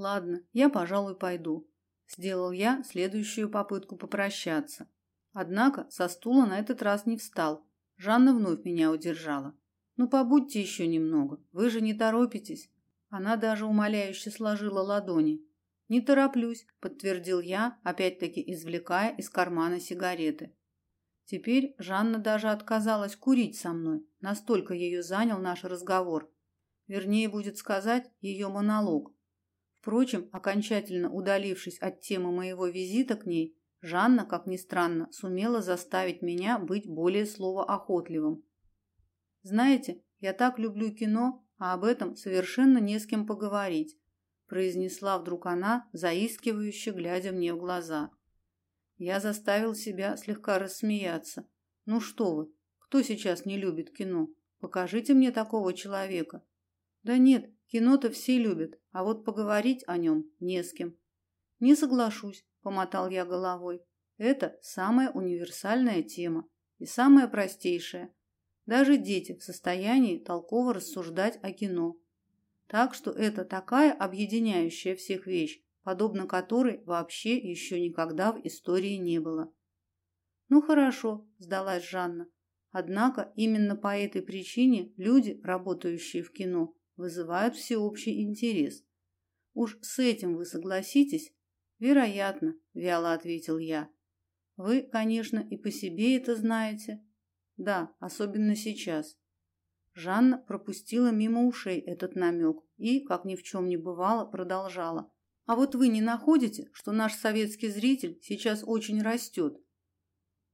Ладно, я, пожалуй, пойду. Сделал я следующую попытку попрощаться. Однако со стула на этот раз не встал. Жанна вновь меня удержала. Ну побудьте еще немного. Вы же не торопитесь. Она даже умоляюще сложила ладони. Не тороплюсь, подтвердил я, опять-таки извлекая из кармана сигареты. Теперь Жанна даже отказалась курить со мной, настолько ее занял наш разговор. Вернее, будет сказать, ее монолог. Впрочем, окончательно удалившись от темы моего визита к ней, Жанна, как ни странно, сумела заставить меня быть более словоохотливым. Знаете, я так люблю кино, а об этом совершенно не с кем поговорить, произнесла вдруг она, заискивающе глядя мне в глаза. Я заставил себя слегка рассмеяться. Ну что вы? Кто сейчас не любит кино? Покажите мне такого человека. Да нет, кино-то все любят, а вот поговорить о нем не с кем. Не соглашусь, помотал я головой. Это самая универсальная тема и самая простейшая. Даже дети в состоянии толково рассуждать о кино. Так что это такая объединяющая всех вещь, подобно которой вообще еще никогда в истории не было. Ну хорошо, сдалась Жанна. Однако именно по этой причине люди, работающие в кино, вызывают всеобщий интерес. Уж с этим вы согласитесь, Вероятно, вяло ответил я. Вы, конечно, и по себе это знаете. Да, особенно сейчас. Жанна пропустила мимо ушей этот намек и, как ни в чем не бывало, продолжала. А вот вы не находите, что наш советский зритель сейчас очень растет?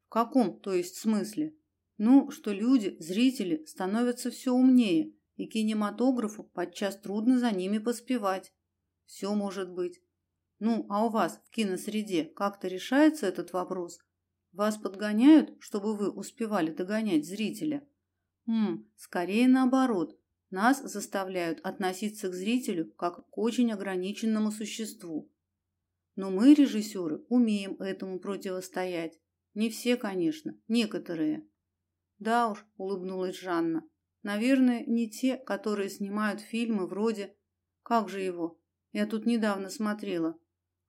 В каком, то есть, смысле? Ну, что люди, зрители, становятся все умнее, и кинематографу подчас трудно за ними поспевать. Все может быть. Ну, а у вас в киносреде как-то решается этот вопрос? Вас подгоняют, чтобы вы успевали догонять зрителя? Хм, скорее наоборот. Нас заставляют относиться к зрителю как к очень ограниченному существу. Но мы, режиссеры, умеем этому противостоять. Не все, конечно, некоторые. Да уж, улыбнулась Жанна. Наверное, не те, которые снимают фильмы вроде Как же его? Я тут недавно смотрела.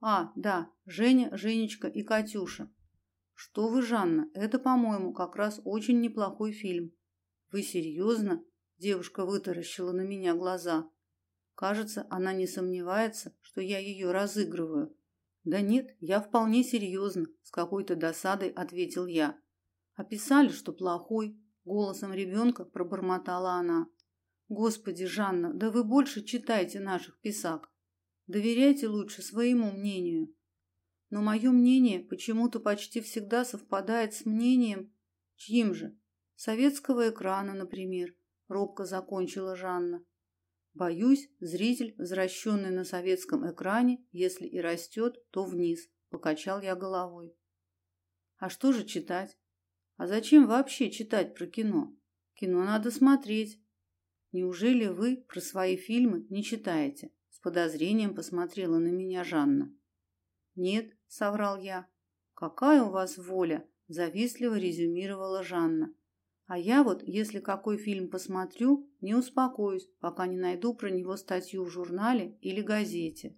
А, да, Женя, Женечка и Катюша. Что вы, Жанна, это, по-моему, как раз очень неплохой фильм. Вы серьезно? Девушка вытаращила на меня глаза. Кажется, она не сомневается, что я ее разыгрываю. Да нет, я вполне серьезно, с какой-то досадой ответил я. Описали, что плохой, голосом ребенка пробормотала она. Господи, Жанна, да вы больше читайте наших писак. Доверяйте лучше своему мнению. Но мое мнение почему-то почти всегда совпадает с мнением чьим же? Советского экрана, например, робко закончила Жанна. Боюсь, зритель, возвращенный на советском экране, если и растет, то вниз, покачал я головой. А что же читать? А зачем вообще читать про кино? Кино надо смотреть. Неужели вы про свои фильмы не читаете? С подозрением посмотрела на меня Жанна. Нет, соврал я. Какая у вас воля, завистливо резюмировала Жанна. А я вот, если какой фильм посмотрю, не успокоюсь, пока не найду про него статью в журнале или газете.